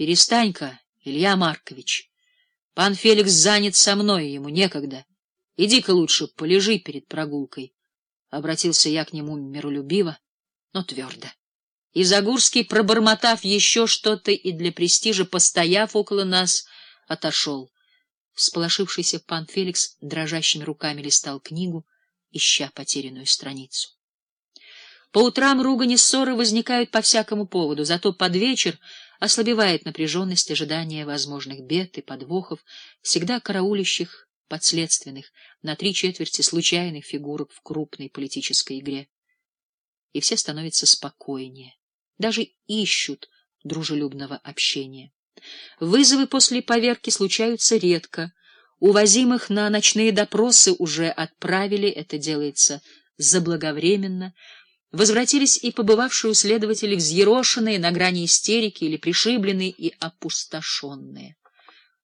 Перестань-ка, Илья Маркович. Пан Феликс занят со мной, ему некогда. Иди-ка лучше полежи перед прогулкой. Обратился я к нему миролюбиво, но твердо. И Загурский, пробормотав еще что-то и для престижа, постояв около нас, отошел. Всполошившийся пан Феликс дрожащими руками листал книгу, ища потерянную страницу. По утрам ругани ссоры возникают по всякому поводу, зато под вечер ослабевает напряженность ожидания возможных бед и подвохов, всегда караулищих подследственных на три четверти случайных фигурок в крупной политической игре. И все становятся спокойнее, даже ищут дружелюбного общения. Вызовы после поверки случаются редко. Увозимых на ночные допросы уже отправили, это делается заблаговременно. Возвратились и побывавшие у следователей взъерошенные, на грани истерики или пришибленные и опустошенные.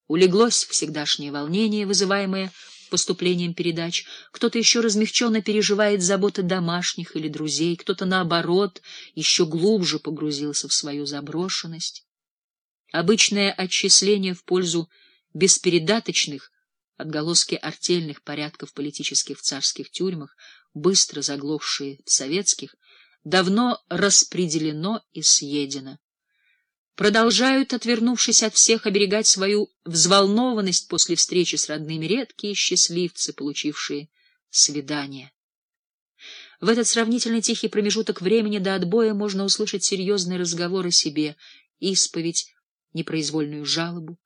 Улеглось всегдашнее волнение, вызываемое поступлением передач. Кто-то еще размягченно переживает заботы домашних или друзей, кто-то, наоборот, еще глубже погрузился в свою заброшенность. Обычное отчисление в пользу беспередаточных, отголоски артельных порядков политических в царских тюрьмах, быстро заглохшие в советских, давно распределено и съедено. Продолжают, отвернувшись от всех, оберегать свою взволнованность после встречи с родными редкие счастливцы, получившие свидание. В этот сравнительно тихий промежуток времени до отбоя можно услышать серьезный разговор о себе, исповедь, непроизвольную жалобу,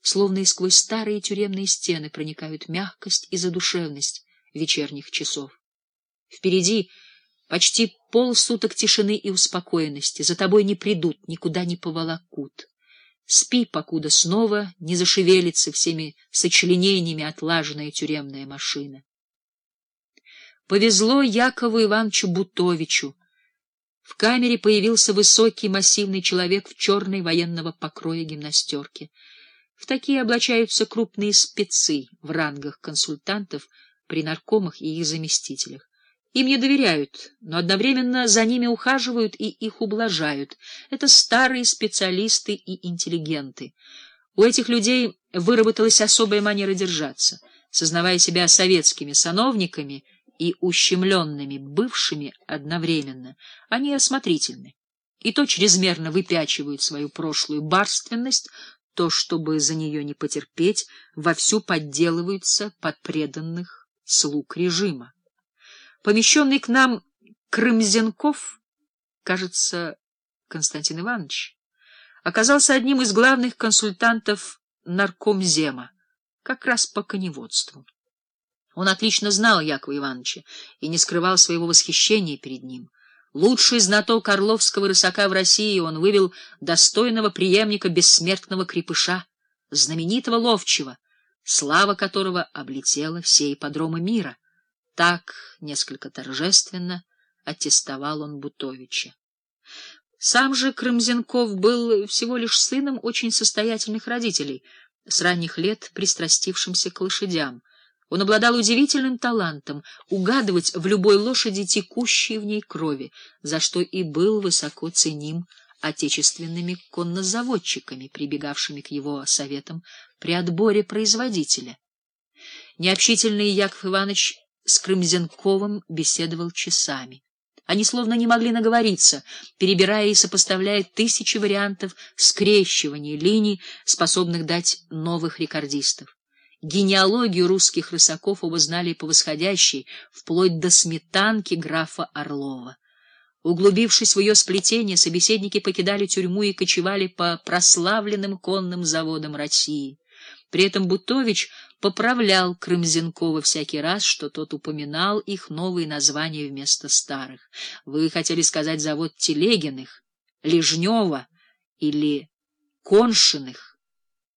словно и сквозь старые тюремные стены проникают мягкость и задушевность вечерних часов. Впереди почти полсуток тишины и успокоенности, за тобой не придут, никуда не поволокут. Спи, покуда снова не зашевелится всеми сочленениями отлаженная тюремная машина. Повезло Якову Ивановичу Бутовичу, в камере появился высокий массивный человек в черной военного покроя гимнастерке. В такие облачаются крупные спецы в рангах консультантов при наркомах и их заместителях. Им не доверяют, но одновременно за ними ухаживают и их ублажают. Это старые специалисты и интеллигенты. У этих людей выработалась особая манера держаться. Сознавая себя советскими сановниками — и ущемленными бывшими одновременно, они осмотрительны, и то чрезмерно выпячивают свою прошлую барственность, то, чтобы за нее не потерпеть, вовсю подделываются под преданных слуг режима. Помещенный к нам Крымзенков, кажется, Константин Иванович, оказался одним из главных консультантов наркомзема, как раз по коневодству. Он отлично знал Якова Ивановича и не скрывал своего восхищения перед ним. Лучший знаток Орловского рысака в России он вывел достойного преемника бессмертного крепыша, знаменитого ловчего, слава которого облетела все ипподромы мира. Так, несколько торжественно, аттестовал он Бутовича. Сам же Крымзенков был всего лишь сыном очень состоятельных родителей, с ранних лет пристрастившимся к лошадям. Он обладал удивительным талантом угадывать в любой лошади текущие в ней крови, за что и был высоко ценим отечественными коннозаводчиками, прибегавшими к его советам при отборе производителя. Необщительный Яков Иванович с Крымзенковым беседовал часами. Они словно не могли наговориться, перебирая и сопоставляя тысячи вариантов скрещивания линий, способных дать новых рекордистов. Генеалогию русских рысаков оба знали по восходящей, вплоть до сметанки графа Орлова. Углубившись в ее сплетение, собеседники покидали тюрьму и кочевали по прославленным конным заводам России. При этом Бутович поправлял Крымзенкова всякий раз, что тот упоминал их новые названия вместо старых. Вы хотели сказать завод Телегиных, Лежнева или Коншиных?